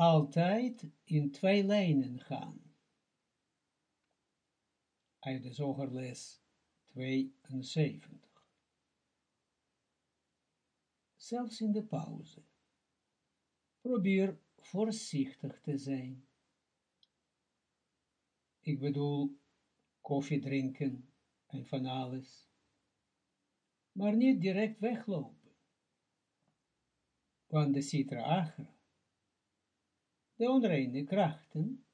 altijd in twee lijnen gaan. Uit de zogerles 72. Zelfs in de pauze. Probeer voorzichtig te zijn. Ik bedoel, koffie drinken en van alles. Maar niet direct weglopen. Want de citra agra, de onreine krachten,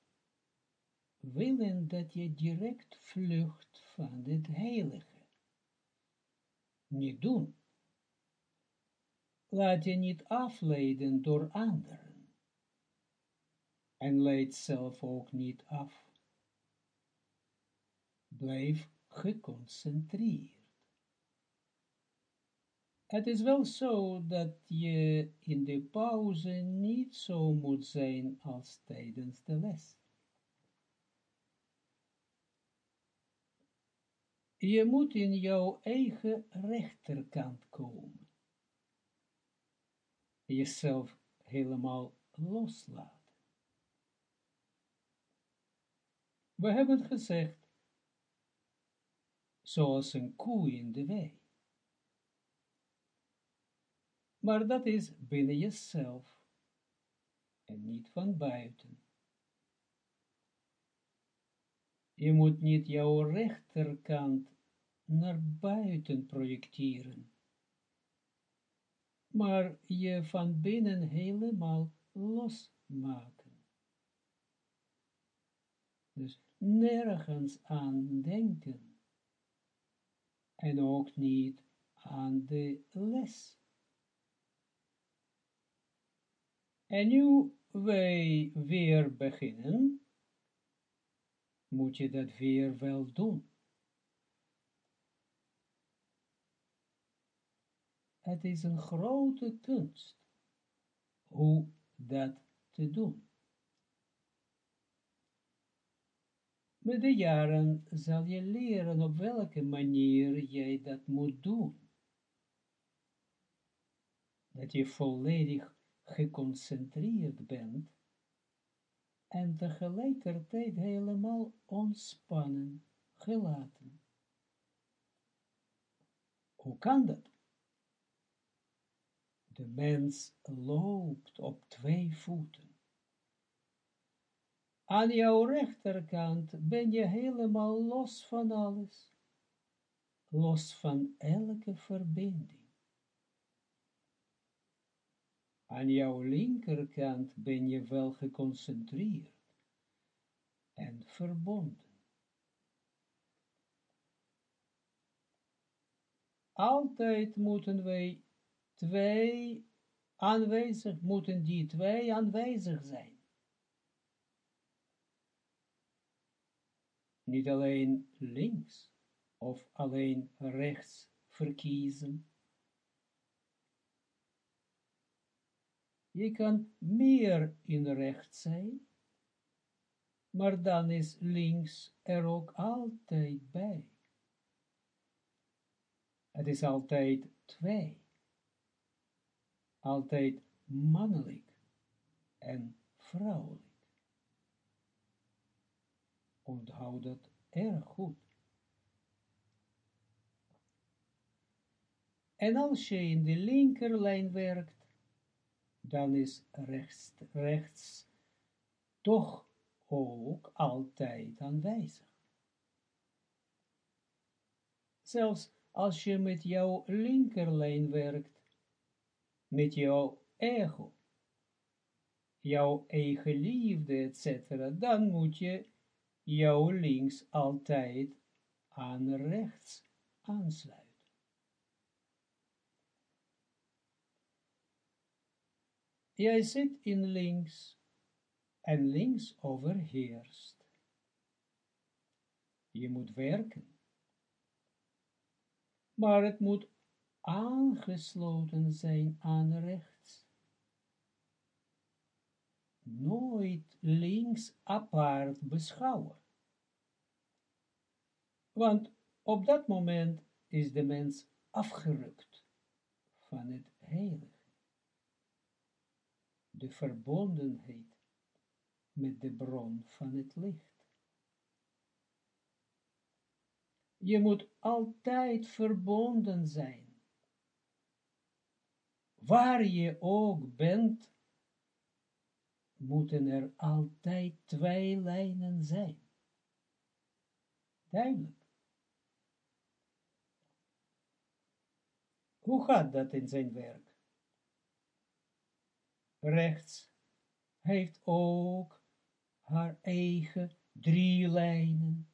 willen dat je direct vlucht van het heilige. Niet doen. Laat je niet afleiden door anderen. En leid zelf ook niet af. Blijf geconcentreerd. Het is wel zo dat je in de pauze niet zo moet zijn als tijdens de les. Je moet in jouw eigen rechterkant komen. Jezelf helemaal loslaten. We hebben gezegd, zoals een koe in de wei. Maar dat is binnen jezelf en niet van buiten. Je moet niet jouw rechterkant naar buiten projecteren, maar je van binnen helemaal losmaken. Dus nergens aan denken en ook niet aan de les. En nu wij weer beginnen, moet je dat weer wel doen. Het is een grote kunst hoe dat te doen. Met de jaren zal je leren op welke manier jij dat moet doen. Dat je volledig geconcentreerd bent en tegelijkertijd helemaal ontspannen, gelaten. Hoe kan dat? De mens loopt op twee voeten. Aan jouw rechterkant ben je helemaal los van alles, los van elke verbinding. Aan jouw linkerkant ben je wel geconcentreerd en verbonden. Altijd moeten wij twee aanwezig, moeten die twee aanwezig zijn. Niet alleen links of alleen rechts verkiezen, Je kan meer in rechts zijn, maar dan is links er ook altijd bij. Het is altijd twee. Altijd mannelijk en vrouwelijk. Onthoud dat erg goed. En als je in de linkerlijn werkt, dan is rechts, rechts toch ook altijd aanwezig. Zelfs als je met jouw linkerlijn werkt, met jouw ego, jouw eigen liefde, etc., dan moet je jouw links altijd aan rechts aansluiten. Jij zit in links en links overheerst. Je moet werken. Maar het moet aangesloten zijn aan rechts. Nooit links apart beschouwen. Want op dat moment is de mens afgerukt van het heilige de verbondenheid met de bron van het licht. Je moet altijd verbonden zijn. Waar je ook bent, moeten er altijd twee lijnen zijn. Duidelijk. Hoe gaat dat in zijn werk? Rechts heeft ook haar eigen drie lijnen.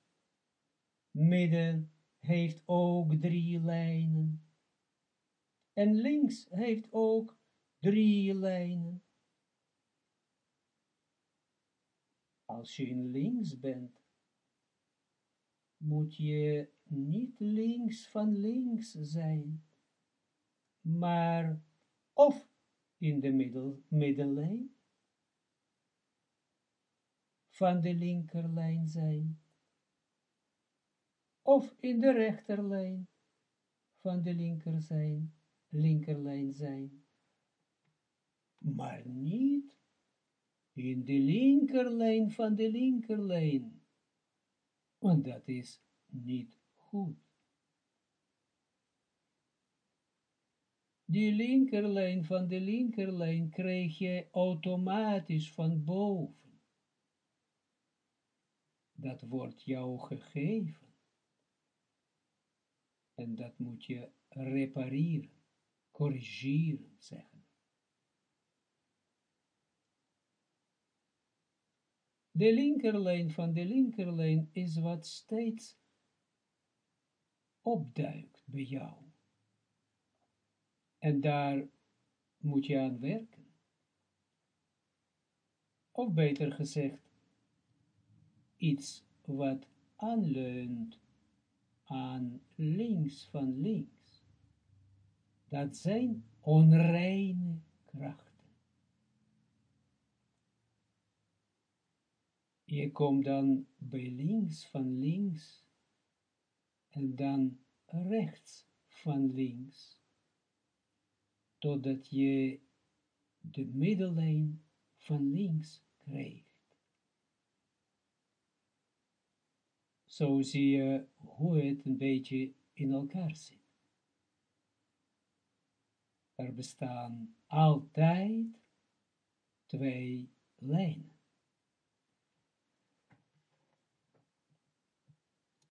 Midden heeft ook drie lijnen. En links heeft ook drie lijnen. Als je in links bent, moet je niet links van links zijn, maar of in de middel, middenlijn van de linkerlijn zijn, of in de rechterlijn. Van de linker zijn, linkerlijn zijn, maar niet in de linkerlijn van de linkerlijn, want dat is niet goed. Die linkerlijn van de linkerlijn krijg je automatisch van boven. Dat wordt jou gegeven. En dat moet je repareren, corrigeren, zeggen. De linkerlijn van de linkerlijn is wat steeds opduikt bij jou. En daar moet je aan werken. Of beter gezegd, iets wat aanleunt aan links van links. Dat zijn onreine krachten. Je komt dan bij links van links en dan rechts van links, totdat je de middellijn van links krijgt. Zo zie je hoe het een beetje in elkaar zit. Er bestaan altijd twee lijnen.